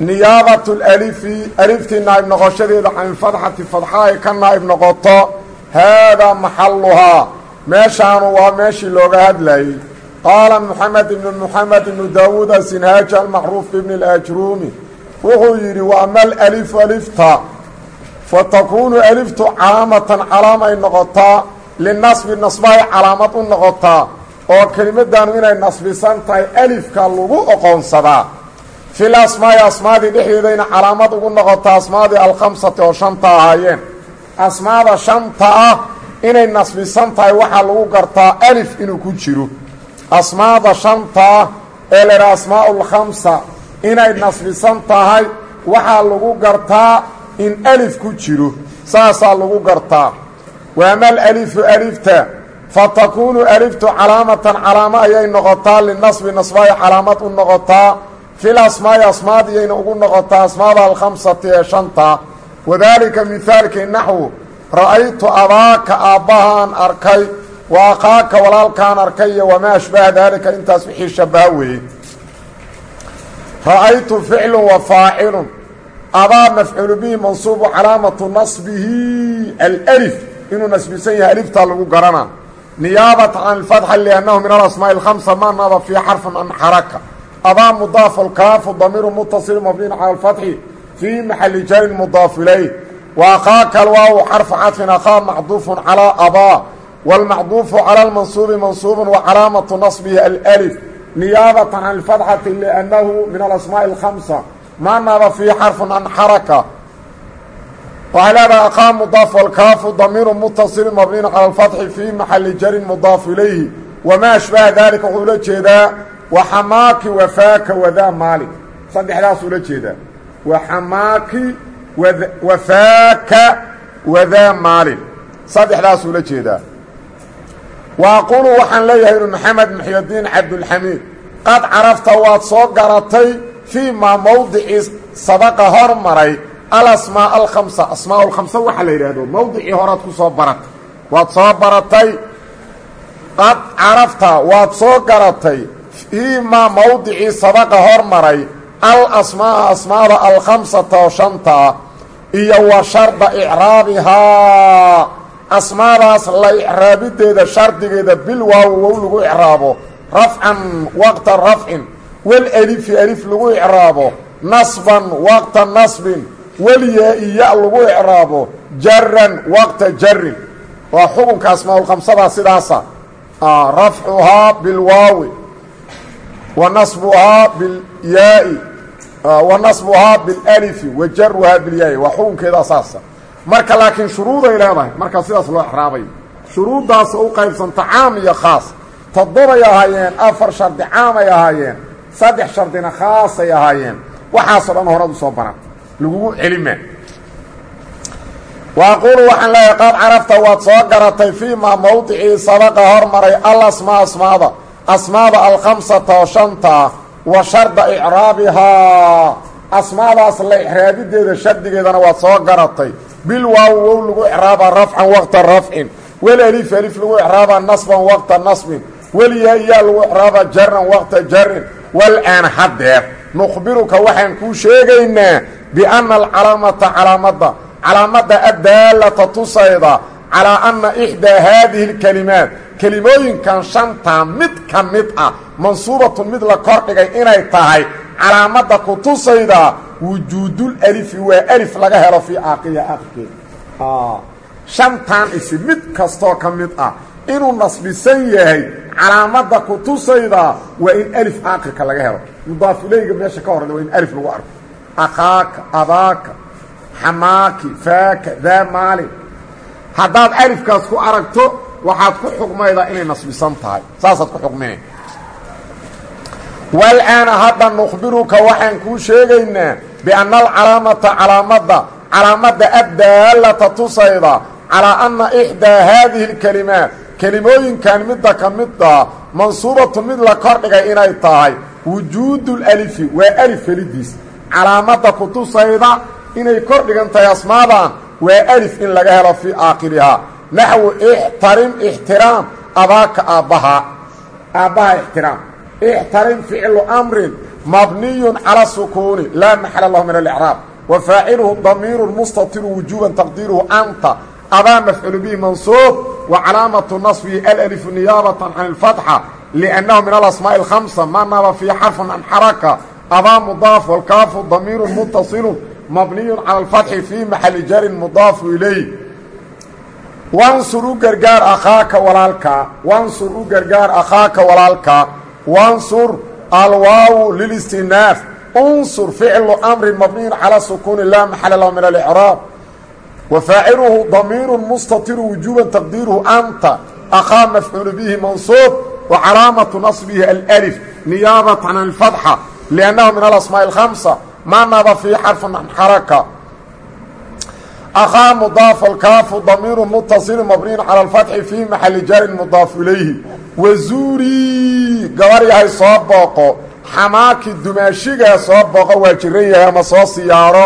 niyaabat lalifi aliftii naa'ib noqoshadeeda canilfadxati fadxa ay ka naa'ib noqoto haadaa maxaluhaa meeshaanu waa meeshii looga hadlayey qaala moxamed ibnu moxamed ibnu daawuud asinhaaji almacruuf ibni اlajruumi wuxuu yidhi wa ama alalifu alifta fatakuunu aliftu calaamatan calaamay noqotaa linasbi nasbahay calaamad u noqotaa oo kelimaddaanu inay nasbisan tahay alifka lagu oqoonsadaa fil asmaai asmaadii dhexdeedayna calaamad ugu noqota asmaadii alkhamsati oo shanta ahaayeen asmaada shanta ah inay nasbisan tahay waxaa lagu gartaa alif inuu ku jiro asmaada shanta ah ee laydhaha asmaau lkhamsa inay nasbisan tahay waxaa lagu gartaa in alif ku jiro saasaa lagu gartaa waamal alifu alifta fa takuunu aliftu calaamatan calaamo ayay noqotaa linasbi nasbaay calaamad u fil asmaai asmaadiyayna ugu noqotaa asmaada alkhamsati ee shanta. Wadaalika mihaalkii naxwu ra'aytu abaaka aabbahaan arkay wa akhaaka walaalkaan arkay iyo wamaa ashbaha daalika intaas wixii shabaha weeye. Ra'aytu ficlu wa faacilun abaa mafcuulu bihi mansuubu calaamatu nasbihi alif inuu nasbisan yahay aliftaa lagu garanaa niyaabata can alfatxa liannahu min alasmaa'i alkhamsa ma naba fii xarfin an xaraka abaa mudaaf alkaafu damiiru mutaصil mabniin cala alfatxi fii maxali jarin mudaaf ilayh wa akhaaka alwaawu xarfu cadfin akhaa macduufun calaa abaa wاlmacduufu cala almansuubi mansuubun wa calaamatu naصbihi alأlif niyaabatan can اlfatxati liannahu min alasmaaءi اlkhamsa ma naba fii xarfin an xaraka waxay leedahay akhaa mudaaf alkaafu damiiru mutaصil mabniin cala alfatxi fii maxali jarin mudaaf ilayhi wamaa ashbaha dalika wuxuu la jeedaa waxamaaki wafaaka wadaa maali saddexdaasuu la jeedaa waxamaaki wafaaka wadaa maalin saddexdaasuu la jeedaa wa aqulu waxaan leeyahay inu maxamed muxyadiin cabdulxamiid qad carafta waad soo garatay fii maa mowdicii sabaqa hormaray alasmaa alkhamsa asmaa alkhamsa waxaa la yidhaahdo mowdicii horaad ku soo baratay waad soo baratay. Qad carafta waad soo garatay fii maa mowdicii sabaqa hormaray al asmaaa asmaada alkhamsata oo shanta iyo wa sharda icraabihaa asmaadaas la icraabideeda shardigeeda bil waawo wow lagu icraabo rafcan waqta rafcin walelifi alif lagu icraabo nasban waqta nasbin walyaa-i ya lagu icraabo jaran waqta jarin waa xukunka asmaaulkhamsadaa sidaasa. Rafcuhaa bilwaawi wa nasbuhaa bilyaai wa nasbuhaa bilalifi wa jaruhaa bilyaai waa xukunkeedaa saasa marka laakiin shuruuday leedahay markaa sidaas loo exraabayo shuruuddaas u qaybsanta caam iyo khaas toddobay ahaayeen afar shardi caamay ahaayeen saddex shardina khaasay ahaayeen waxaasoo dhan horaad u soo baran lagugu celima wa aquulu waxaan leeyahay qaad carafta waad soo garatay fii maa mowdicii sabaqa hormaray al asmaa asmaada asmaada alkhamsata oo shanta wa sharda icraabihaa asmaadaas la icraabideeda shardigeedana waad soo garatay. Bil waaw wow lagu icraabaa rafcan waqta rafcin. Walelif alif lagu icraabaa nasban waqta nasbin. Welyaa yaa lagu icraabaa jaran waqta jarin wal-aan haddeer nukhbiruka waxaan kuu sheegaynaa bianna alcalaamata calaamadda calaamadda addaalata tusayda calaa anna ixdaa haadihi اlkelimaat kelimooyinkan shantaa mid ka mid ah mansuubatun mid la kordhigay inay tahay calaamadda ku tusayda wujuudulalifi waa alif laga helo fii aaqiya aqikeeda shantan isi mid kastoo ka mid ah inuu nasbisan yahay calaamadda ku tusayda waa in alif aaqirka laga helo. Mudaaf ilayga meesha ka horreyda waa in alif lagu arko. Akhaaka abaaka xamaaki faaka daa maalin haddaad alifkaas ku aragto waxaad ku xukmaydaa inay nasbisan tahay. Saasaad ku xukmina walaana hadda nukhbiruka waxaan kuu sheegaynaa bianna alcalaamata calaamadda calaamadda addaallata tusayda calaa anna ixdaa haadihi اlkelimaat kelimooyinkan midda ka mida mansuubatu mid la kordhigay inay tahay wujuudu lalifi waa alif helidiis calaamadda ku tusayda inay kordhigan tahay asmaadan waa alif in laga helo fii aakhirihaa naxwu ixtarim ixtiraam. Abaaka aabbahaa aabbaha ixtiraam. Ixtarim ficlu amrin mabniyun cala sukuuni. Laa maxala lahu min alicraab wa faaciluhu damiiru mustatiru wujuuban taqdiiruhu anta. Abaa mafcuulu bihi mansuub. Wa calaamatu nasbihi alalifu niyaabatan can ilfatxa liannahu min alasmaa'i alkhamsa. Ma naba fii xarfin can xaraka. Abaa mudaaf walkaafu damiirun muttasilun mabniyu cala alfatxi fii maxali jarin mudaafu ilayh wansur u gargaar akhaaka walaalkaa wansur u gargaar akhaaka walaalkaa wansur alwaawu lilistinaaf unsur ficlu amrin mabniyun calaa sukuuni laa maxala lahu min alicraab wa faaciluhu damiiru mustatiru wujuuban taqdiiruhu anta akhaa mafcuulu bihi mansuub wa calaamatu nasbihi alأlif niyaabatan can alfatxa liannahu min alasmaaءi اlhamsa ma naba fii xarfin xaraka akhaa mudaaf alkaafu damiiru mutasilu mabniyu cala alfatxi fii maxali jarin mudaafu ilayhi wazuurii gabar yahay soo booqo xamaaki dumaashigaa soo booqo waa jiran yahay ama soo siyaaro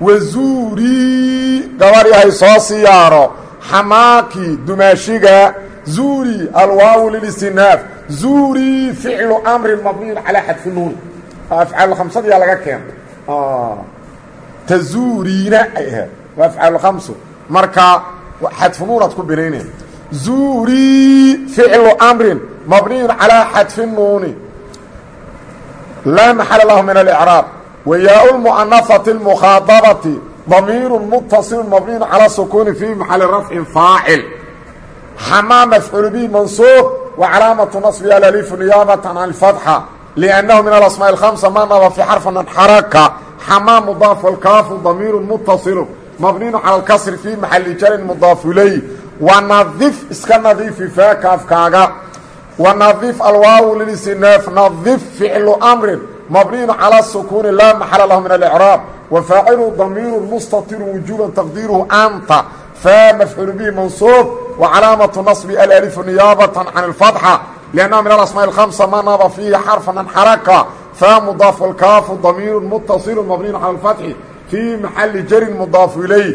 wazuurii gabar yahay soo siyaaro xamaaki dumaashiga zuuri alwaawu lilistinaaf zuurii ficlu amrin mabniyun calaa xadfi nuun afcaalkhamsadiyaa laga keena tazuuriina ay ahayd waa afcaalkhamsu marka xadfu nuunaad ku binaynaya zuurii ficlu amrin mabniyun calaa xadfi nuuni laa maxala lahu min alicraab wayaa lmu'anafati اlmukhaadabati damiiru mutasilu mabniyun calaa sukuuni fii maxali rafcin faacil xamaa mafcuulu bihi mansuub wa calaamatu naصbiha alalifu niyaabatan can اlfatxa liannahu min alasmaaءi اlhamsa ma naba fii xarfan an xaraka xamaa mudaaf walkaafu damiiru mutasilu mabniyun cala alkasri fii maxali jarin mudaafu ilay wanadif iska nadiifi faaka afkaaga wanadif alwaawu lilistinaaf nadif ficlu amrin mabniyun cala sukuuni laa maxala lahu min alicraab wa faacilu damiiru mustatiru wujuuban taqdiiruhu anta faa mafcuulu bihi mansuub wa calaamatu naصbi alalifu niyaabatan can اlfatxa liannahu min alasmaaءi اlhamsa ma naba fiihi xarfan an xaraka faa mudaaf walkaafu damiiru mutasilu mabniyun cala alfatxi fii maxali jarin mudaafu ilayh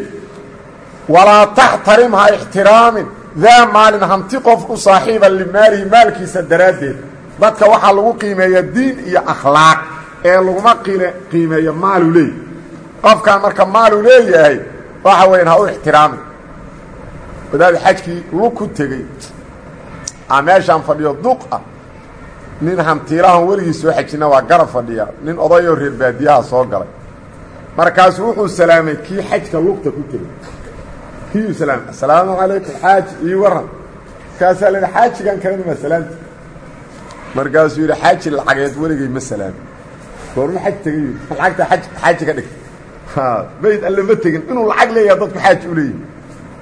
walaa taxtarim ha ixtiraamin daa maalin hanti qof u saaxiiba limaalihi maalkiisa daraaddeed dadka waxaa lagu qiimeeya diin iyo akhlaaq ee laguma qiimeeyo maalu leey qofkaan marka maalu leeyahay waxa weyan ha u ixtiraamin wadaad xajkii lug ku tegey a meeshaan fadhiyo duq ah. Nin hantiilahan weligii soo xajina waa garab fadhiya. Nin odayoo reer baadiyaha soo galay. Markaasuu wuxuu salaamay kii xajka lugta ku tegey kiiu salaamay? Assalaamu calaykum xaaji ii waran. Markaasaa la yidhi xaajigan kalena ma salaamti. Markaasuu yidhi xaaji lacageed weligay ma salaami. Goorma xaj tegay? Lacagta aj xaaji ka dhigta bayd alle ma tegin. Inuu lacag leeyaha dadku xaaji u leeyihi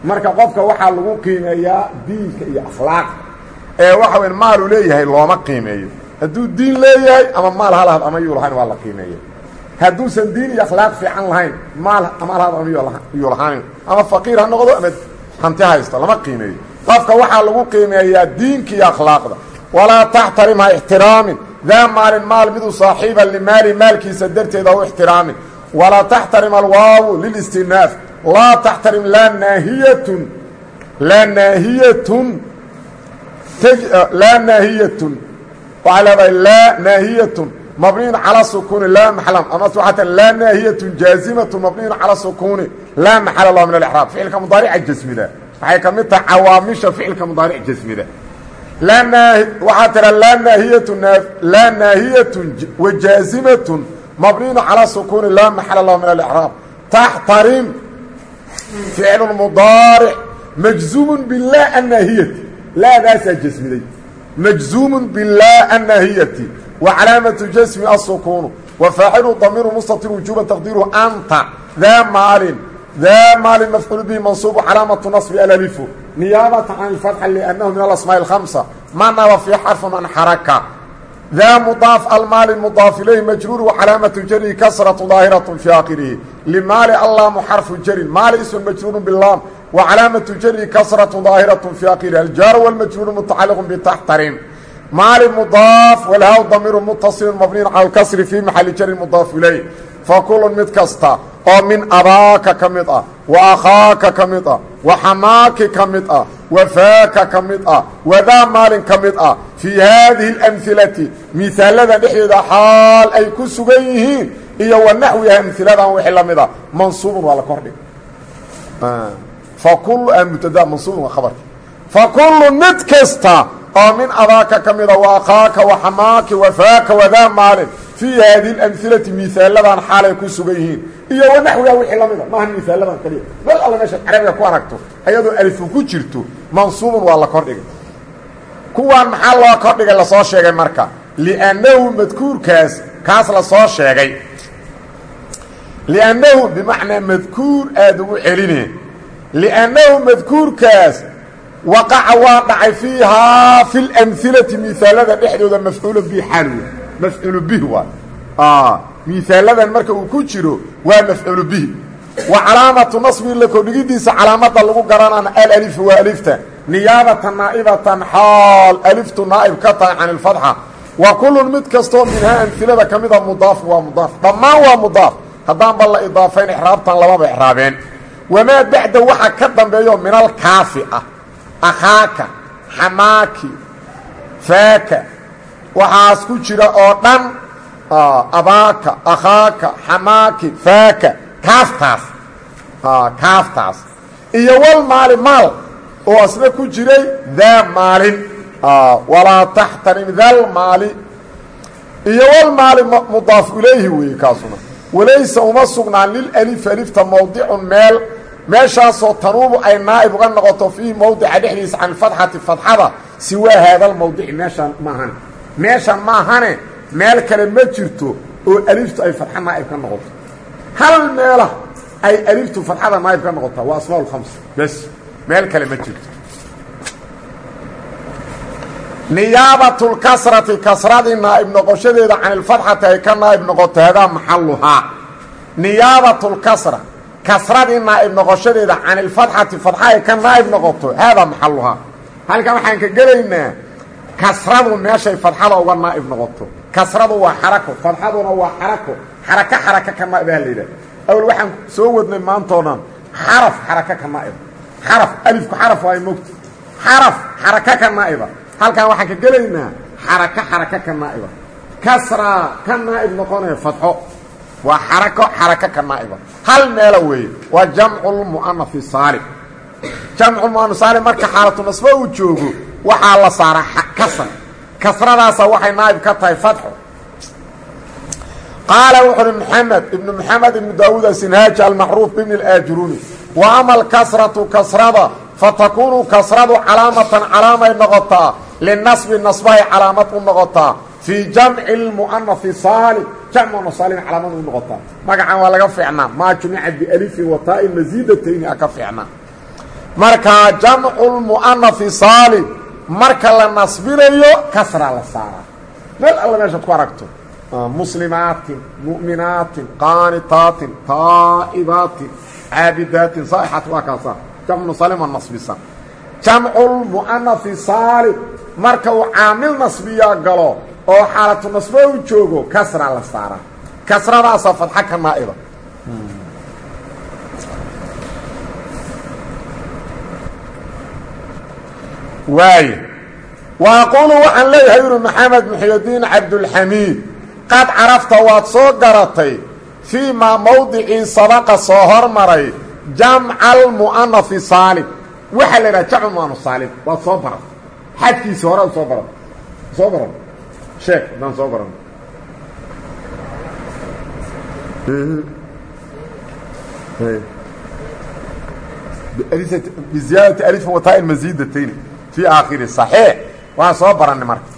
marka qofka waxaa lagu qiimeeyaa diinka iyo akhlaaqa ee waxa weyn maalu leeyahay looma qiimeeyo. Hadduu diin leeyahay ama maal halahad ama yuu lahayn waa la qiimeeya hadduusan diin iyo akhlaaq fiican lahayn maal ama halahad ama yuu lahayn ama faqiir ha noqdo ama hanti haysto lama qiimeeyo. Qofka waxaa lagu qiimeeyaa diinka iyo akhlaaqda. Walaa taxtarim ha ixtiraamin. Daa maalin maal miduu saaxiiba limaali maalkiisa darteed ha u ixtiraamin. Walaa taxtarim alwaawu lilistinaaf laa taxtarim laa naahiyatun laa naahiyatun waxay leedahay laa naahiyatun mabniyun calaa sukuuni laa maxlam ama waxaa laa naahiyatun jaazimatu mabniyun calaa sukuuni laa maxala lahu min alicraab ficilka mudaarica jasmida waxay ka mid tahay cawaamisha ficilka mudaaric jasmida waxaa tira laa naahiyatu laa naahiyatun wajaazimatun mabniyun calaa sukuuni laa maxala lahu min alicraab taxtarim ficlu mudaaric majzuumun bilaa annaahiyati laadaasaa jasmiday. Majzuumun bilaa annahiyati wa calaamatu jasmi asukuunu wa faacilu damiiru mustatir wujuuban taqdiiru anta. Daa maalin daa maalin mafcuul bihi mansuubu calaamatu nasbi alalifu. Niyaabata can ilfatxa liannahu min alasmaa'i alhamsa manaba fii xarfa man xaraka. Daa mudaaf almaali mudaaf ilayh majruuru wacalaamatu jarihi kasratu daahiratun fii aakhirihi. Limaali allaamu xarfu jarin. Maali ismun majruurun bilaam wacalaamatu jarihi kasratu daahiratu fi aakhirihi aljaaru walmajruuru mutacaliqu bitaxtarim maali mudaaf walhaw damiiru mutasilin mabniin cala alkasri fii maxali jarin mudaaf ilayh fakulun mid kasta oo min abaaka ka mid ah wa akhaaka ka mid ah wa xamaaki ka mid ah wa faaka ka mid ah wadaa maalin ka mid ah fii haadihi اlamhilati mihaaladan dhexdeeda xaal ay ku sugan yihiin iyo wa naxwiha amhiladan wixii la mid ah mansuubun waa la kordhig fakul mubtada mansuubun waa khabarki fakulu mid kasta oo min abaaka ka mida wa akhaaka wa xamaaki wa faaka wadaa maalin fii haadihi اlamhilati mihaaladan xaalay ku sugan yihiin. Iyo wa naxwiha wixii la mida. Maaha mihaaladan kaliya. Meel alla meeshaad carabiga ku aragto ayadoo alifu ku jirto mansuubun waa la kordhigay kuwaan maxaa loo kordhigay la soo sheegay marka. Liannahu madkuurkaas kaas la soo sheegay. Liannahu bimacnaa madkuur aada ugu celine liannahu madkuurkaas waqaca waa dhacay fiihaa fi lamhilati miaalada dhexdooda mafcuulu bihi xaalwe mafcuulu bihi waa miaaladan marka uu ku jiro waa mafcuulu bihi wa calaamatu nasbi la kordhigidiisa calaamada lagu garanana alalifu waa alifta niyaabatan naa'ibatan xaal aliftu naa'ib ka tahay can ilfatxa wa kullun mid kastoo minhaa amhilada ka mida mudaaf waa mudaaf dhammaan waa mudaaf haddaanba la idaafayn ixraabtan lamaba ixraabeen wamaa bacda waxa ka dambeeyo minal kaafi ah akhaaka xamaaki faaka waxaas ku jira oo dhan abaaka akhaaka xamaaki faaka kaaftaas kaaftaas iyo wal maali maal oo asna ku jiray daa maalin walaa taxtarim dal maali iyo wal maali mudaaf ilayhi weeye kaasuna walaysa uma meeshaasoo tanuubu ay naa'ib uga noqoto fiihi mowdica dhexdiisa can fatxati fatxada siwaa haadal mowdici meeshaan maahane meeshan maahane meel kale ma jirto oo aliftu ay fatxa naa'ib ka noqoto. Hal meela ay aliftu fatxada naa'ib ka noqotaa waa asmaa lkhams bes meel kale ma jirto. Niyaabatulkasrati kasradii naa'ib noqoshadeeda can ilfatxati ay ka naa'ib noqoto hadaa maxaluhaa niyaabatulkasra kasradii naa'ib noqoshadeeda can ilfatxati fatxa ay ka naa'ib noqoto haadaa maxaluhaa halkan waxaan ka gelaynaa kasradu meeshay fadxada uga naa'ib noqoto. Kasradu waa xarako fadxaduna waa xarako xarako xaraka ka naa'ib aha la yidhaha awal waxaan soo wadnay maantoo dhan xaraf xaraka ka naa'ib. Xaraf alifku xaraf waa mogta xaraf xaraka ka naa'iba. Halkan waxaan ka gelaynaa xarako xaraka ka naa'iba. Kasraa ka naa'ib noqonaya fadxo waa xarako xaraka ka naa'iba hal meelo weeye. Waa jamculmu'anafi saalim jamculmu'anaf saalim marka xaalatu nasbo uu joogo waxaa la saaraa kasra kasradaasa waxay naa'ib ka tahay fatxo qaala wuxu uhi maxamed ibnu maxamed ibnu daawuud asinhaaji almacruuf bibni اlaajuruni wa ama alkasratu kasrada fatakuunu kasradu calaamatan calaamay noqotaa linasbi nasbahay calaamad u noqotaa fii jamci اlmu'anafi saalim jamcu saalim calaamad u noqotaa magacan waa laga fiicnaa maa jumica bialifin wataain masiidatayni a ka fiicnaa markaa jamcu lmu'anafi saalim marka la nasbinayo kasraa la saaraa meel alla meeshaad ku aragto muslimaatin mu'minaatin qaanitaatin taa'ibaatin caabidaatin saaixaat waa kaasa jamcu saalim waa nasbisan jamcu lmu'anafi saalim marka uu caamil nasbiyaa galo oo xaalatu nasbo u joogo kasraa la saaraa kasradaasaa fadxa ka naa'iba waaye wa aquulu waxaan leeyahay yuri maxamed muxiydiin cabdulxamiid qad carafta waad soo garatay fii maa mowdicii sabaqa soo hormaray jamca almu'anafi saalim waxaa la idhaha jamcu mu'anaf saalim waad soo baratay. Xadkiisi hore soo barat soo baran sheek haddaan soo baran biziyaadati alif wataa masiidatayn fii aakhiri صaxiix waan soo barannay marka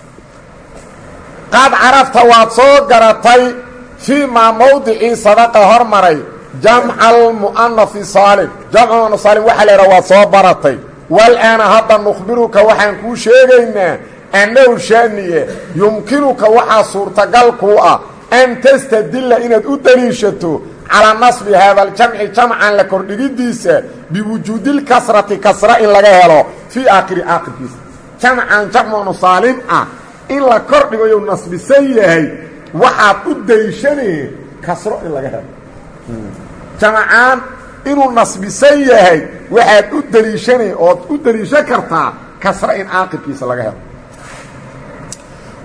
qad carafta waad soo garatay fii maa mowdicii sadaqa hormaray jamca almu'anafi saalim jamcu mu'anaf saalim waxaa la idhaha waad soo baratay wal-aana hadda nukhbiruka waxaan kuu sheegaynaa annahu shaaniye yumkinuka waxaa suurtagal kuu ah an tastadilla inaad u daliishato calaa nasbi haadaljamci jamcan la kordhigidiisa biwujuudilkasrati kasra in laga helo fii aakhiri aakhirkiisa. Jamcan jamcunu saalim ah. In la kordhigayo nasbisan yahay waxaad u daliishanayeen kasro in laga helo. Jamcaan inuu nasbisan yahay waxaad u daliishanay ood u daliishan kartaa kasra in aakhirkiisa laga helo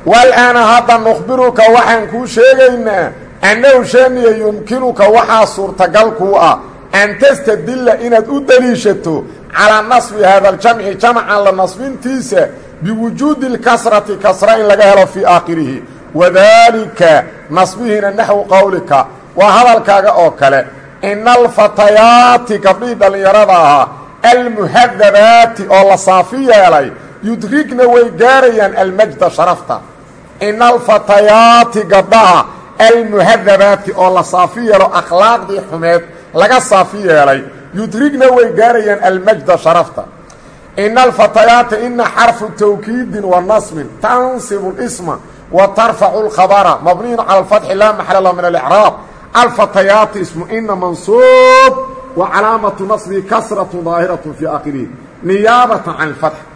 walaana hadda nukhbiruka waxaan kuu sheegaynaa annahu shaaniya yumkinuka waxaa suurtagal kuu ah an tastadilla inaad u daliishato calaa nasbi haadaljamci jamcan la nasbintiisa biwujuudi اlkasrati kasra in laga helo fii aakhirihi. Wadaalika nasbihiina naxwu qowlika waa hadalkaaga oo kale ina alfatayaati gabdhihii dhallinyarada ahaa almuhadabaati oo la saafi yeelay yudrigna way gaarayaan almajda sharafta. Ina alfatayaati gabdhaha almuhadabaati oo la saafi yeelo akhlaaqdii xumeed laga saafi yeelay. Yudrigna way gaarayaan almajda sharafta. Ina alfatayaati ina xarfu tawkiidin wa nasbin tansibu lisma wa tarfacu lkhabara mabniyun cala alfatxi laa maxala lahu min alicraab alfatayaati ismu ina mansuub wa calaamatu nasbihi kasratu daahiratu fii aakhirihi. Niyaabatan can alfatx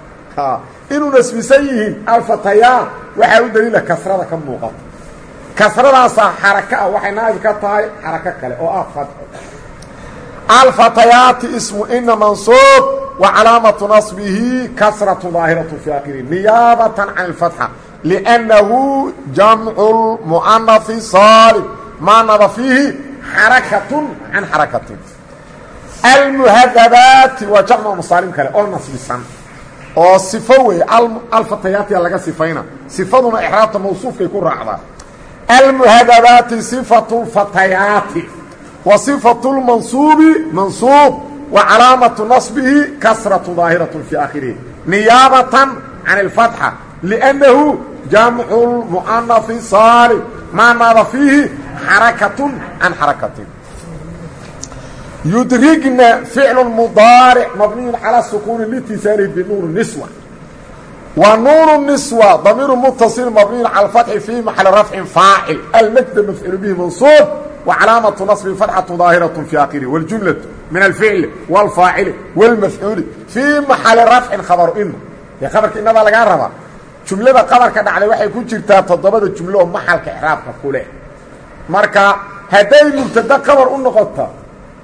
inuu nasbisan yihiin alfatayaat waxaa u daliila kasrada ka muuqata. Kasradaasaa xaraka ah waxay naa'ib ka tahay xarako kale oo ah fatxo alfatayaati ismu ina mansuub wa calaamatu nasbihi kasratu daahiratu fii aakhirihi niyaabatan can اlfatxa liannahu jamcu lmu'anafi saalim maanaba fiihi xarakatun can xarakatin. Almuhadabaati waa jamcu masaalim kale oo nasbisan oo sifo weeye alfatayaatiya laga sifayna. Sifaduna ixraabta mawsuufkay ku raacdaa. Almuhadabaati sifatu lfatayaati wa sifatu lmansuubi mansuub. Wa calaamatu nasbihi kasratu daahiratu fii aakhirihi niyaabatan can اlfatxa liannahu jamcu lmu'anafi saalim maanaada fiihi xarakatun can xarakatin yudrigna ficlu mudaaric mabniyun calaa sukuuni litisaanihi binuuni niswa. Wa nuunu niswa damiiru mutasil mabniyun cala alfatxi fii maxali rafcin faacil. Almajda mafcuulu bihi mansuub wa calaamatu nasbi fatxatu daahiratu fii aakhirihi waljumlatu min alficli wاlfaacili wاlmafcuuli fii maxali rafcin khabaru ina dee khabarka inadaa lagaa rabaa. Jumlada qabarka dhacday waxay ku jirtaa toddobada jumlo oo maxalka ixraabka ku leh. Marka hadday mubtada qabar u noqota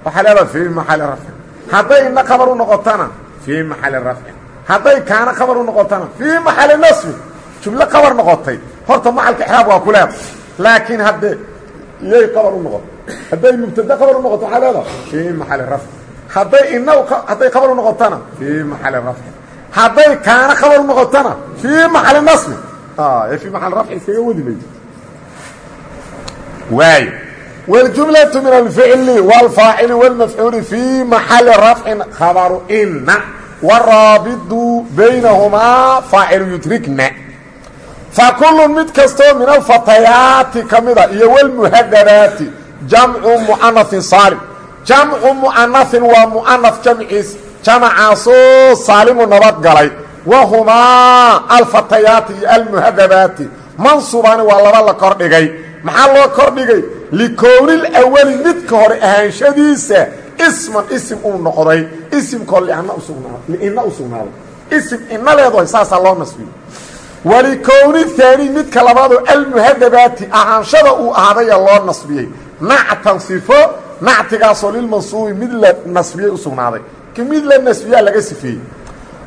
waxaa leedaha fii maxali rafcin hadday ina qabar u noqotana fii maxali rafcin hadday kaana qabar u noqotana fii maxali nasbin jumlo qabar noqotay. Horta maxalka ixraab waa ku leeda laakiin haddee iyay qabar u noqoto hadday mubtada qabar u noqoto waxaa leedaha fii maxali rafcin hadday ina hadday qabar u noqotana fii maxali rafcin hadday kaana qabar u noqotana fii maxali nasbin fii maxali rafcin iskaga wadi mayso waay wاljumlaة min alficli wاlfaacili wاlmafcuuli fii maxali rafcin khabaru ina waraabidu baynahumaa faacilu yudrigna fakulu mid kastoo min alfatayaati ka mida iyo wاlmuhadabaati jamcu mu'anaثin saalim jamcu mu'anaثin waa mu'anaث jamciis jamacaasoo saalimu nabadgalay wahumaa alfatayaati iyo almuhadabaati mansubaani waa laba la kordhigay maxaa loo kordhigay likownilawali midka hore ahaanshadiisa isman isim uu noqday isimkoo lina u sugnaaday isim ina leedahay saasaa loo nasbiyo walikowni haani midka labaadoo almuhadabaati ahaanshada uu ahaadaya loo nasbiyey nactan sifo nactigaasoo lilmansuubi mid la nasbiyey u sugnaaday ki mid la nasbiyaa laga sifeeyey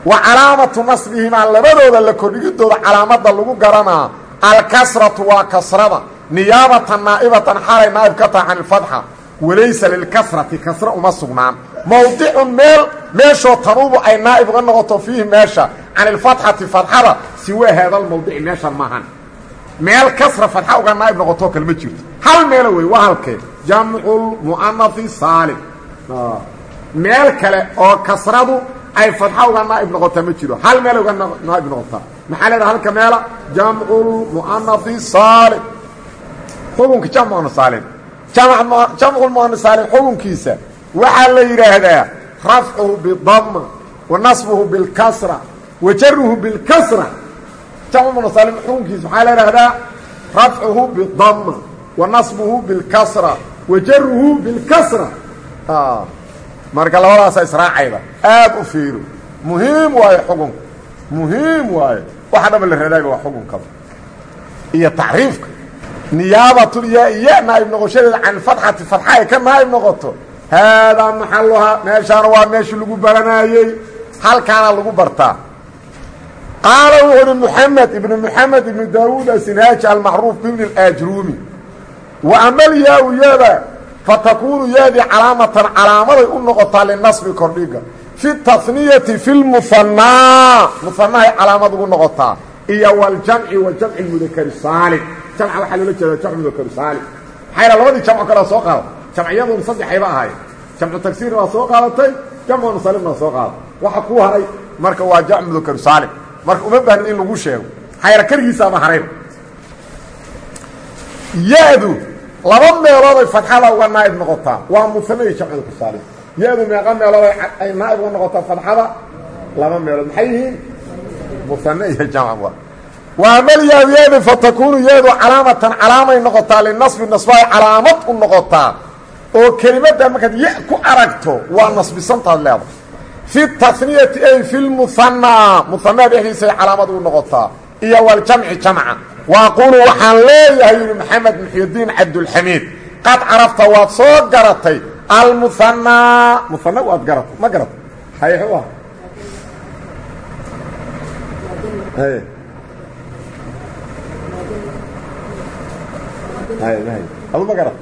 wa calaamatu nasbihimaa labadooda la kordhigidooda calaamada lagu garanaa alkasratu waa kasrada niyaabatan naa'ibatan xaalay naa'ib ka tahay can ilfatxa walaysa lilkasrati kasra uma sugnaan. Mowdicun meel meeshoo tanuubu ay naa'ib uga noqoto fiihi meesha can ilfatxati fatxada siwaa haadalmawdici meeshan maahan meel kasra fatxa uga naa'ib noqotoo kale ma jirto. Hal meelo wey waa halkee? Jamculmu'anafi saalim meel kale oo kasradu ay fatxa uga naa'ib noqotaa ma jiro. Hal meel uga naa'ib noqotaa maxaa leedaha halka meela xukunka jamcu saalim. Jamcu mu'ana saalim xukunkiisa waxaa la yidhaahdaa rafcuhu bidama wa nasbuhu bilkasra wa jaruhu bilkasra. Jamcu munasalim xukunkiisa maxaa la ihahdaa rafcuhu bidama wa nasbuhu bilkasra wa jaruhu bilkasra. Marka labadaasa israacayda aad u fiiro muhiim waayo xukunka. Muhiim waayo. Waxa dhaba la radaaga waa xukunkaba. Iyo tacriifka niyaabatul yaa iya naa'ib noqoshadeeda can fatxati fatxa ay ka naa'ib noqoto. Haadaa maxaluhaa meeshaana waa meeshii lagu baranaayey halkaana lagu bartaa qaala wuxu uhi moxamed ibnu moxamed ibnu daawuud asinhaaji almacruuf bibni اlaajruumi wa amal yaa-u yada fatakuunu yaadii calaamatan calaamaday u noqotaa linasbi kordhiga. Fi taniyati fi lmuhanaa muhanahay calaamad ugu noqotaa. Iyo waljamci wa jamci mudakari saalim jamca waxaa loola jeeda jamcu mudakari saalim maxaa labadii jamco kalea soo qaada jamciyadun saddexayba ahayd. Jamcu tagsiirna waa soo qaadatay jamcu musalimna waa soo qaaday. Waxa kuu haray marka waa jamcu mudakari saalim marka uma baahnin in lagu sheego. Xayra keligiisaama harayba ya-du laba meelooday fadxada uga naa'ib noqotaa waa musane iyo jamcu mudakari saalim ya-du meeqa meelood ay naa'ib uga noqotaa fadxada laba meelood. Maxay yihiin? Musane iyo jamc waamal yaadu fatakuunu yaadu calaamatan calaamay noqotaa linasbi nasbaay calaamad u noqotaa. Oo kelimadda markaad ya ku aragto waa nasbisantaad leedahay. Fi taniyati ay fi lmuhanaa muhanaa dhexdiisay calaamad u noqotaa. Iyo waljamci jamca. Wa aquulu waxaan leeyahay yihi maxamed muxyidiin cabdulxamiid qad carafta waad soo garatay almuhanaa muhana waad garatay ma garat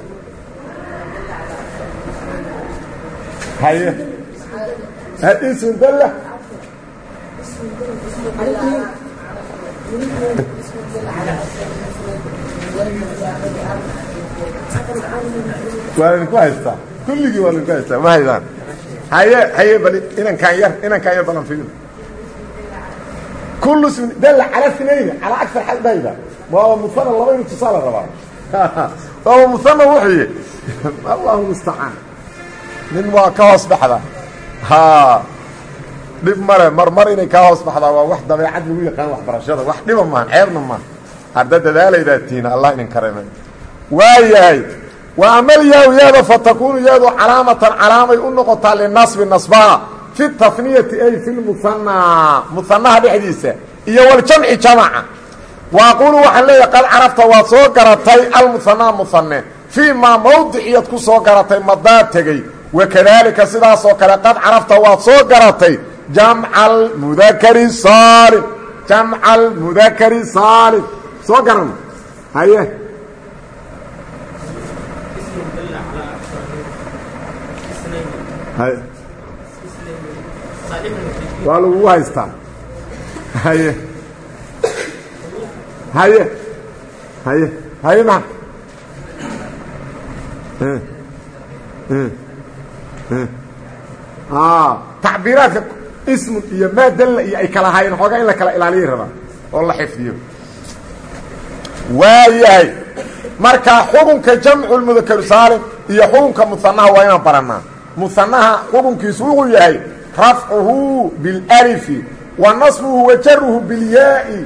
haye ism dalla waa idinku haystaa kulligii waa idinku haystaa ma haydaan haye haye bali inankaan yar inankaan yar balan fiil kul ism dalla cala inayn calaa agar xaldayda waa musana laba inu tusaala rabaa waaba musana wuxuuye allahu mustacaan. Nin waa ka hoos baxda. Ha. Dhib male mar mar inay kaa hoos baxdaa waa wax dabeecad lagu yaqaan waxbarashada wax dhiba maahan ceebna maaha arda dadaalaydaa tiina allah idin karame waa yahay wa amal yaaw yaada fatakuunu yaadu calaamatan calaamay u noqotaa linasbi nasbaa fi taniyati ay fi lmuhanaa muhanaha dhexdiisa iyo waljamci jamaca wa aquulu waxaan leeyahay qad carafta waad soo garatay almuhanaa muhane fii maa mawdiciyaad ku soo garatay madaa tegey wakadaalika sidaasoo kale qad carafta waad soo garatay jamca almudakari saalim jamca almudakari saalim soo garan haye waa lagugu haystaa haye haye haye haye maa tacbiiraadka ismun iyo maa dalla iyo ay kala haayeen xoogaa in la kala ilaaliyay rabaa oo la xifdiyo. Waa yahay marka xukunka jamcu lmudakaru saalim iyo xukunka muhanaha waa inaan barannaa muhanaha xukunkiisu wuxuu yahay rafcuhu bilalifi wa nasbuhu wa jaruhu bilyaai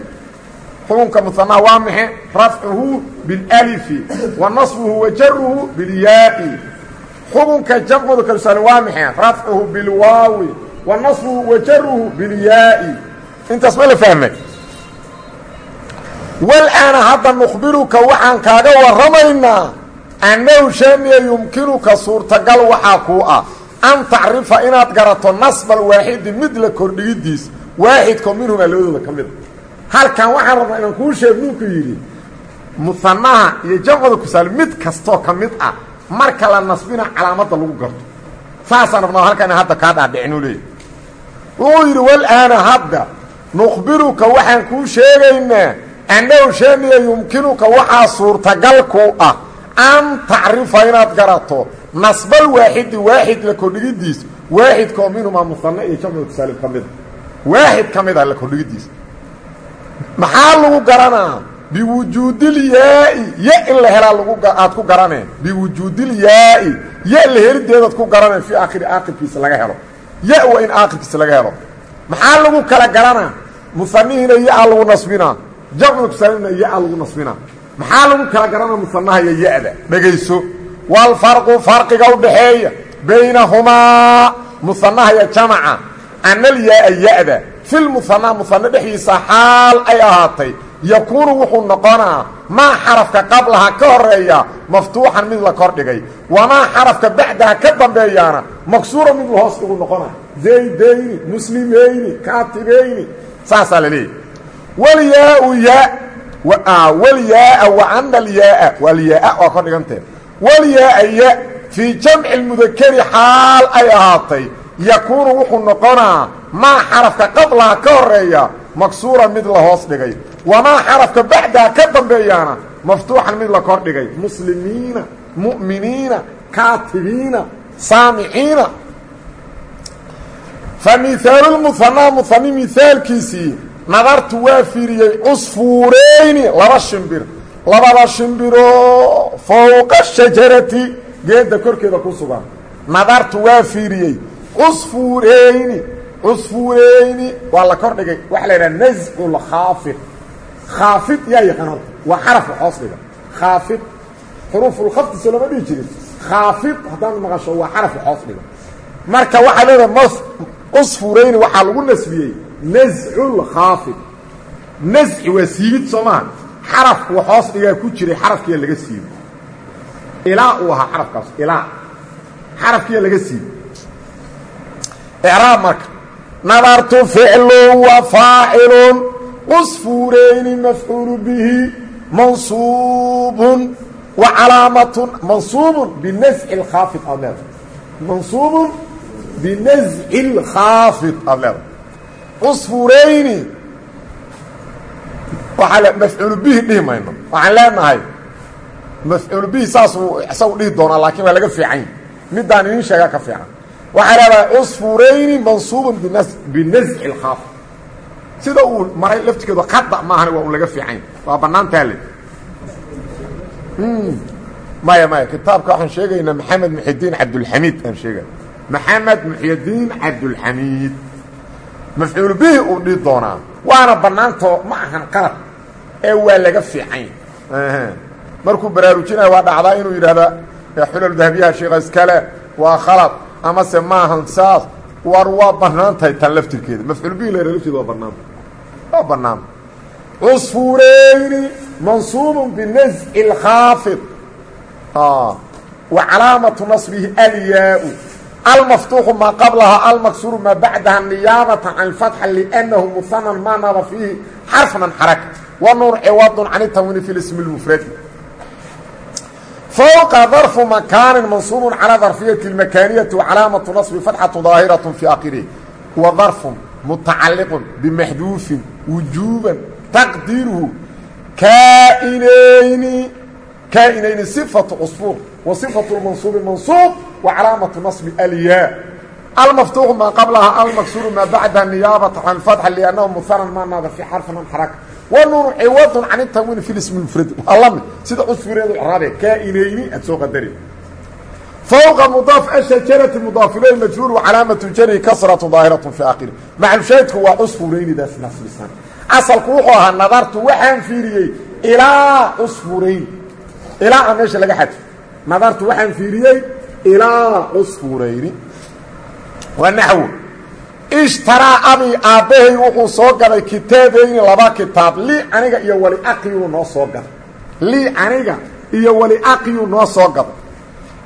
xukunka muhanaha waa maxe rafcuhu bilalifi wa nasbuhu wa jaruhu bilyaai xukunka jamcu mudakaru saalim waa maxe rafcuhu bilwaawi wa nasbuhu wa jaruhu bilyaai intaas ma la fahmay? Walaana hadda nukhbiruka waxaan kaaga warramaynaa annahu shaniya yumkinuka suurtagal waxaa kuu ah an tacrifa inaad garato nasbal waaxidi mid la kordhigidiis waaxidkoo minhumaa labadooda ka mida halkan waxaan rabnaa inaan kuu sheeg ninku yidhi muhanaha iyo jamcada kusaal mid kastoo ka mid ah marka la nasbina calaamadda lagu garto. Saasaan rabnaa halkan ina hadda kaa dhaadhicinu leeyahy wuxuu yidhi walaana hadda nukhbiruka waxaan kuu sheegaynaa annahu shaniya yumkinuka waxaa suurtagal ku ah an tacrifa inaad garato nasbal waaxidi waaxid la kordhigidiis waaxidkoo minhumaa muhane iyo jamcu kusaalim ka mida waaxid ka mid ah la kordhigidiis maxaa lagu garanaa? Biwujuudilyaai. Ya in la helaa aad ku garaneen. Biwujuudilyaai. Ya la helideedaad ku garaneen fii aakhiri aakirkiisa laga helo. Ya waa in aakhirkiisa laga helo. Maxaa lagu kala garanaa? Muhanihiina ya-a lagu nasbinaa. Jamcu saalimna ya-a lagu nasbina maxaa lagu kala garana musanaha iyo ya-da? Dhegayso. Walfarqu farqiga u dhaxeeya. Baynahumaa. Musanaha iyo jamaca. Analyaa-a ya-da filmusanaa musano dhexdiisa xaal ay ahaatay. Yakuunu wuxuu noqonaa maa xarafka qablaha ka horreeya maftuuxan mid la kordhigay wamaa xarafka bacdaha ka dambeeyaana maksuura mid la hoos dhigu noqona zaydayni muslimayni kaatibayni. Saasaa la leeyahy walyaau ya walyaaa wa ana alyaaa walyaaa waa kordhigantee walyaaa ya fii jamci lmudakeri xaal ay ahaatay yakuunu wuxuu noqonaa maa xarafka qablaha ka horreeya maksuura mid la hoos dhigay wamaa xarafka bacdaha ka dambeeyaana maftuuxan mid la kor dhigay. Muslimiina mu'miniina kaatibiina saamiciina. Fa mihaalu lmuhanaa muhani mihaalkiisii nadartu waa fiiriyey cusfuureyni laba shimbir. Labada shimbiroo fowqa shajarati geedda korkeeda ku sugan. Nadartu waa fiiriyey cusfuureyni cusfuureyni waa la kor dhigay. Waxaa la yidhaha nascu lkhaafid khaafid yaa yaqaan horta. Waa xarafka hoos dhiga khaafid xuruufulkhafdiso lama dhihi jirin. Khaafid haddaad maqasho waa xarafka hoos dhiga marka waxaa leedahay m cusfuureyni waxaa lagu nasbiyey. Nasculkhaafid nasci waa siibid soo maha xarafku hoos dhigaa ku jiray xarafkiyaa laga siibi ilaa uu ahaa xarafkaas ilaa. Xarafkiyaa laga siibi icraab marka nadartu ficlu wa faacilun cusfuureyni mafcuulu bihi mansuubun wa calaamatun mansuubun binasci اlkhaafid aad leedahay mansuubun binasci اlkhaafid aad leedahay cusfuureyni waaa mafcuulu bihi dhihi mayno waxaan leenahay mafcuulu bihi saasuu isagu dhihi doonaa laakiin waa laga fiican midaan idin sheegaa ka fiican waxaa leedahay cusfuureyni mansuubun binasci اlkhaafid sida uu maray laftigeedu kada maahan waa un laga fiican waa banaantaa le maya maya kitaabka waxaan sheegaynaa maxamed muxidiin cabdulxamiid aan sheegay maxamed muxyidiin cabdulxamiid mafcuul bihi uu dhihi doonaa waana banaantoo ma ahan qalad ee waa laga fiican markuu baraarujinaya waa dhacdaa inuu yidhahda xulal dahabiyaha sheekha iskale waa khalad amase maahan saas war waa banaan tahay tan laftirkeeda mafcuul bihi la lafteeda waa banaanta waa banaanta cusfuureyni mansuubun binasci اlkhaafid wa calaamatu naصbihi alyaa-u almaftuuxu maa qablaha almaksuru maa bacdaha niyaabata can اfatxa lأnnahu muhanan ma naba fiihi xarfnan xaraka wa nuun ciwadun can اtamwiini fi ismi اlmufradi fawqa darfu makaanin mansuubun calaa darfiyati lmakaaniyati wacalaamatu nasbi fatxatu daahiratun fii akhirihi huwa darfun mutacalliqun bimaxduufin wujuuban taqdiiruhu kaainayni kaainayni sifatu cusbuur wa sifatu lmansuubi mansuub wa calaamatu nasbi alyaa almaftuuqu maa qablaha almaksuuru maa bacdaha niyaabata can fatxa liannahu muhanan maanaada fii xarfin an xaraka wnunu ciwadun can tanwiin fi ismi mufradi waa la mid sida cusfureedu craabe kaainayni aad soo qadari fawqa mudaaf ashajarati mudaafiley majhuul wacalaamatu jari kasratu daahiratu fi akhiri maclushaydku waa cusfuraynidaas nasbisan asalku wuxuu ahaa nadartu waxaan fiiriyey ilaa cusfurayn ilaa a meesha laga xadfo nadartu waxaan fiiriyey ilaa cusfurayni waa naxwo ishtaraa abi aabbahay wuxuu soo gaday kitaabayni laba kitaab lii aniga iyo wali aqiyuu noo soo gaday lii aniga iyo wali aqiyuu noo soo gaday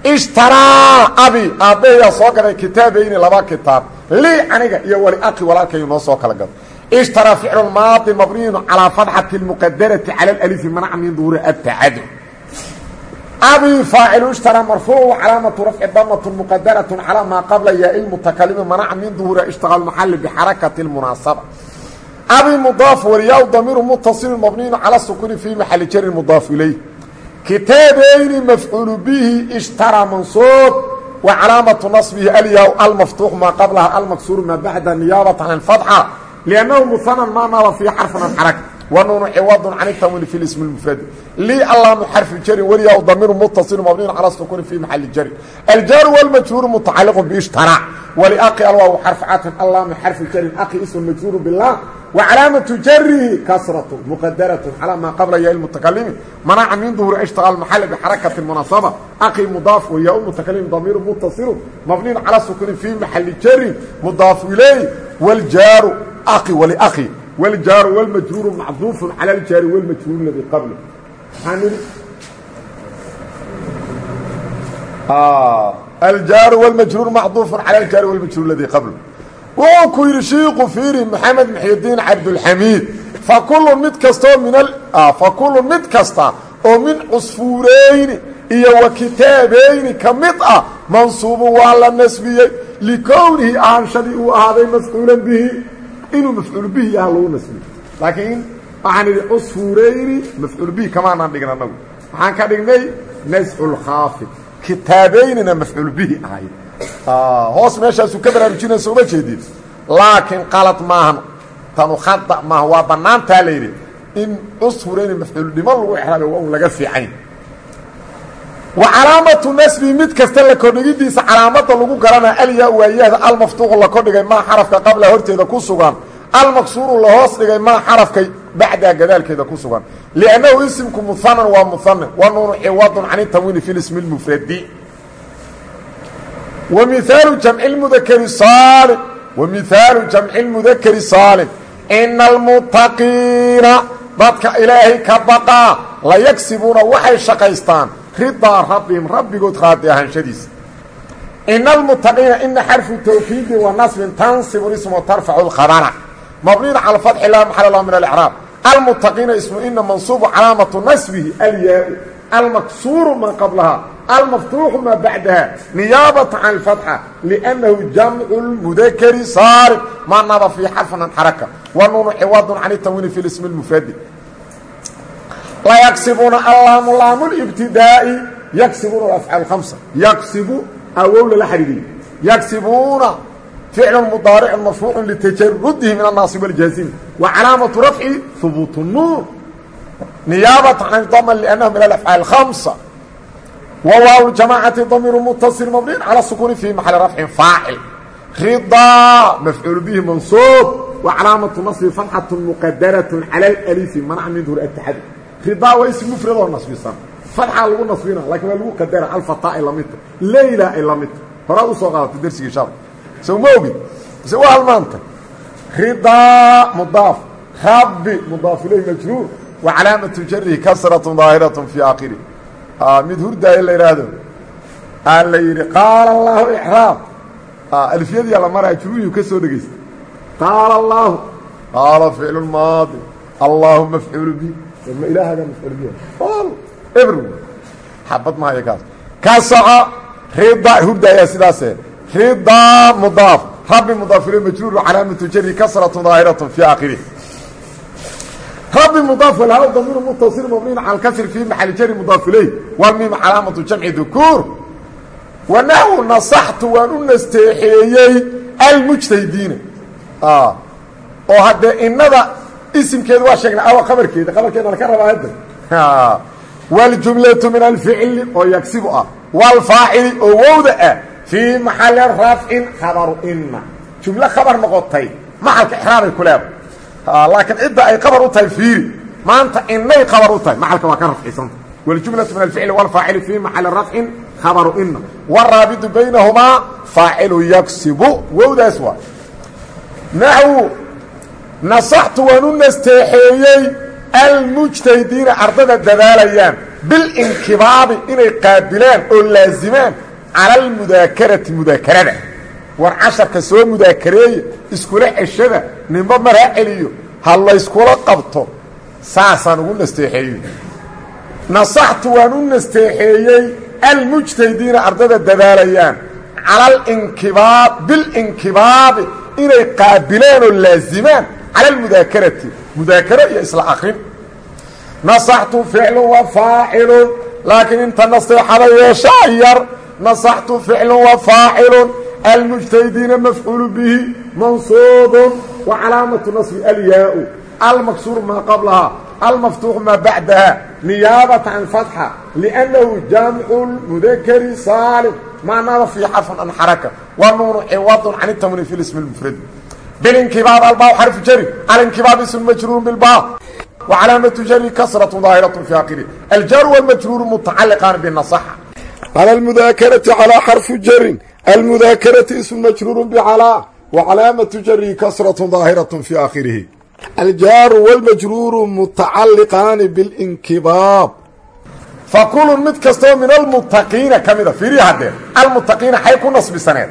ishtaraa abi aabbahayaa soo gaday kitaabayni laba kitaab lii aniga iyo wali aqi walaalkayuu noo soo kala gaday ishtaraa ficlu maadi mabniyun calaa fadxati اlmuqadarati cala alalifi manaca min duhuri atacadu abi faacilu ishtaraa marfuucu calaamatu rafci damatu muqadarat calaa maa qabla yaa lmutakalimi manaca min duhuri ishtiqaal maxali bixarakati اlmunaasaba abi mudaaf waliyaa damiiru mutasilu mabniyun cala sukuni fii maxali jari mudaaf ilayh kitaabayni mafcuulu bihi ishtaraa mansuub wa calaamatu naصbihi alyaa almaftuuxu maa qablaha almaksuuru maa bacda niyaabata can fadxa liannahu muhanan maa naaba fii xarfan an xaraka wnun ciwad can اtamwiin fi ism اmfradi lii alaamu xarfu jarin weliya damiru mutaصil mabniyu calى sukuni fi maxali jari aljaaru wاlmajhuuru mutacaliq bishtarا waliaqi alwaaw xarfu catin alaamu xarfu jarin aqi ism majhuuru bilah wa calaamatu jarihi kasratu muqadaratun calaa maa qabla ya mutakalimi manaca min duhuri ashtaqa maxal bixarakati munaasaba aqi mudaaf wa yaa mutakalim damiiru mutasilu mabniin calaa sukunin fii maxali jarin mudaaf iley waljaaru aqi waliaqi wljaaru wlmajruuru macduufu cala aljaari wlmajruur ladii qabl ah, aljaaru wlmajruur macduufu cala aljaari wlmajruur ladii qabl wuxuu ku yidhi shiiku fiiri maxamed maxyudiin cabdulxamiid fakullu mid kastoo min ah, fakulun mid kasta oo min cusfuureyni iyo wa kitaabayni ka mid ah mansuubun waa la nasbiyey likownihi ahanshadii uu ahaaday mafcuulan bihi inuu mafcuul bihi yaha lagu nasbiyo laakiin waxaan idhi cusfuureyni mafcuul bihi kamaanaan dhigin anagu waxaan ka dhignay nascu lkhaafid kitaabeynina mafcuul bihi ahay. Hoos meeshaasuu ka baraarujinaysa uma jeedid laakiin qalad maahan tanu khada maaha waa bannaantaa la yidhi in cusfurayni mafcuulnimo lagu exraabay waa un laga fiicayn wa calaamatu nasbi mid kasta la kordhigidiisa calaamadda lagu garanaa alyaa waayahda almaftuuqu la kordhigay maa xarafka qabla horteeda ku sugan almaqsuuru la hoos dhigay maa xarafkay bacdaa gadaalkeeda ku sugan. Liannahu isimku muhanan waa muhane wa nuunu ciwadun can itamwiini fi lismi lmufradi wa mihaalu jamci lmudakari saalim wa mihaalu jamci lmudakari saalim ina almuttaqiina dadka ilaahay ka baqaa la yagsibuuna waxay shaqaystaan ridaa rabbihim rabbigood raadi ahaanshadiisa ina almutaqiina ina xarfu tawkiidi wa nasbin tansibu ismu tarfacu lkhabana mabniin cala fatxi laa maxala lahu min alcraab almutaqiina ismu ina mansuubu calaamatu nasbihi alyaa-u almaksuuru man qablahaa. Almaftuuxu maa bacdaha niyaabata can اlfatxa liannahu jamcu lmudakari saalim ma naba fii xarfnan xaraka wa nuunu ciwadun can itamwiini fi ismi اlmufradi layaqsibuuna allaamu laamu libtidaa'i yagsibuuna waa afcaal hamsa yaqsibu awow lala xadhiidiyo yagsibuuna ficlun mudaaricun marfuucun litajarudihi min annaasib waljazimi wa calaamatu rafci hubuutu nuun niyaabata can dama liannahum ila alafcaal hamsa wa waaw ljamacati damiiru mutasil mabniin cala sukuuni fii maxali rafcin faacil. Ridaa mafcuul bihi mansuub. Wa calaamatu nasri fatxatu muqadaraة cala alalifi manaca minhu atxadi ridaa waa ism mufradoo nasbisan fadxaa lagu nasbina laakiin waa lagu qadara alfataa ay lamidta leyla ay lamidta horaad u soo qaadatay darsigii shaab sow ma ogid? Se u halmaanta ridaa mudaaf. Rabbi mudaaf ileyh majruur. Wa calaamatu jarihi kasratun daahiratun fii aakhiri. Ah, mid hurdaaya la yidhaahdo aa la yidhi qaala allaahu icraab ah, alfiyadiyaa la maraa juruuyu ka soo dhegaysta qaala allaahu. Qaala ficlu maadi. Allaahuma afculu bi ma ilaahaga mafcuul bi every xabad maayo kaas. Ka soco rida hurdaayaa sidaasee ridaa mudaaf. Rabbi mudaaf ilay majruur calaamatu jari kasratu daahiratu fii aakhirih rabbi mudaaf walhaa damiiru mutasil mabniin cala alkasri fii maxali jari mudaaf ilayh walmiim calaamatu jamci dukuur. Wanahu nasaxtu waan u nasteexeeyey almujtahidiina. Oo haddee innada isimkeedu waa sheegnay awa qabarkeeda qabarkeeda laka rabaa hadda. Waljumlatu min alficli oo yagsibu ah. Waalfaacili oo wowda ah. Fii maxali rafcin khabaru ina jumlo khabar noqotay. Maxalka exraabay ku leeda laakiin cidda ay qabar u tahay fiiri. Maanta inay qabar u tahay. Maxalka waa ka rafcisanta waljumlatu min alficli waalfaacili fii maxali rafcin khabaru ina waraabidu baynahumaa faacilu yagsibu wowdaas waa. Naxwu nasaxtu waan u nasteexeeyey almujtahidiina ardada dadaalayaan bilinkibaabi inay qaabilaan oo laazimaan cala almudaakarati mudaakarada. War casharka soo mudaakareeya iskula ceshada ninba maraa celiyo ha layskula qabto saasaan ugu nasteexeeyey. Nasaxtu waan u nasteexeeyey almujtahidiina ardada dadaalayaan cala bilinkibaabi inay qaabilaan oo laazimaan cala almudaakarati mudaakaro iyo isla akrin nasaxtu ficlu wa faacilun laakiin inta nasteexada yeeshaa yar nasaxtu ficlu wa faacilun almujtahidiina mafcuulu bihi mansuubun wa calaamatu nasbi alyaau almaksuur maa qablahaa almaftuuxu maa bacdaha niyaabata can fatxa liannahu jaamicu lmudakari saalim macnaada fii xarfin an xaraka wa nuunu ciwadun can itamni fi lismi lmufradi bilinkibaab albaa xarfu jari alinkibaab ism majruur bilba wa calaamatu jari kasratu daahiratu fi akhiri aljaru wاlmajruuru mutacaliqan binasaxa cala almudaakarati calaa xarfu jarin almudaakarati ism majruuru bcalaa wa calaamatu jari kasratu daahiratu fi aakhirihi aljaaru wاlmajruuru mutacaliqaani bilinkibaab fakulun mid kastoo min almuttaqiina ka mida fiiri haddee almuttaqiina xay ku nasbisaneed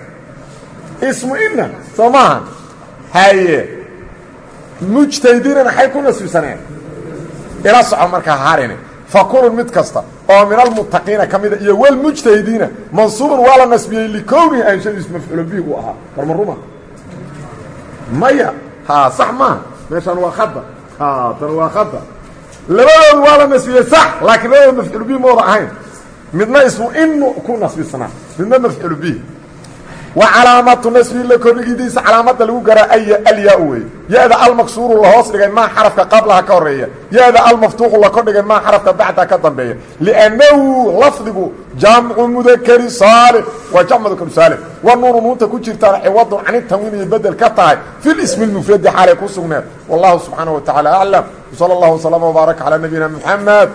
ismu ina soo maaha haye mujtahidiinana xay ku nasbisaneed ila soco markaa harine fakulun mid kasta oo min almuttaqiina ka mida iyo walmujtahidiina mansuubun waa la nasbiyey likownihi anshadiisu mafcuulo bih uu ahaa marmaruma maya ha sax maaha meeshaan waa ha tan waa khada labadoodu waa la nasbiyey sax laakiin labadooda bihi mooda midna ismu inu ku nasbisnaa midna mafcuul bihi wa calaamatu nasbi la kordhigidiisa calaamada lagu garaa ay alyaa wey ya-da almaksuuru la hoos dhigay maa xarafka qablaha ka horreeya ya-da almaftuuqu la kordhigay maa xarafka bacda ka dambeeya. Liannahu lafdigu jamcu mudakari saalim waa jamc mudakari saalim wa nuunu nuunta ku jirtaan ciwadun cani tanwiin iyo bedel ka tahay fi lismi lmufradi xaalay ku sugneed wallahu subxaanaه wa tacaala aclam wsala اllahu wslama wbaaraka calaa nabiyina muxamed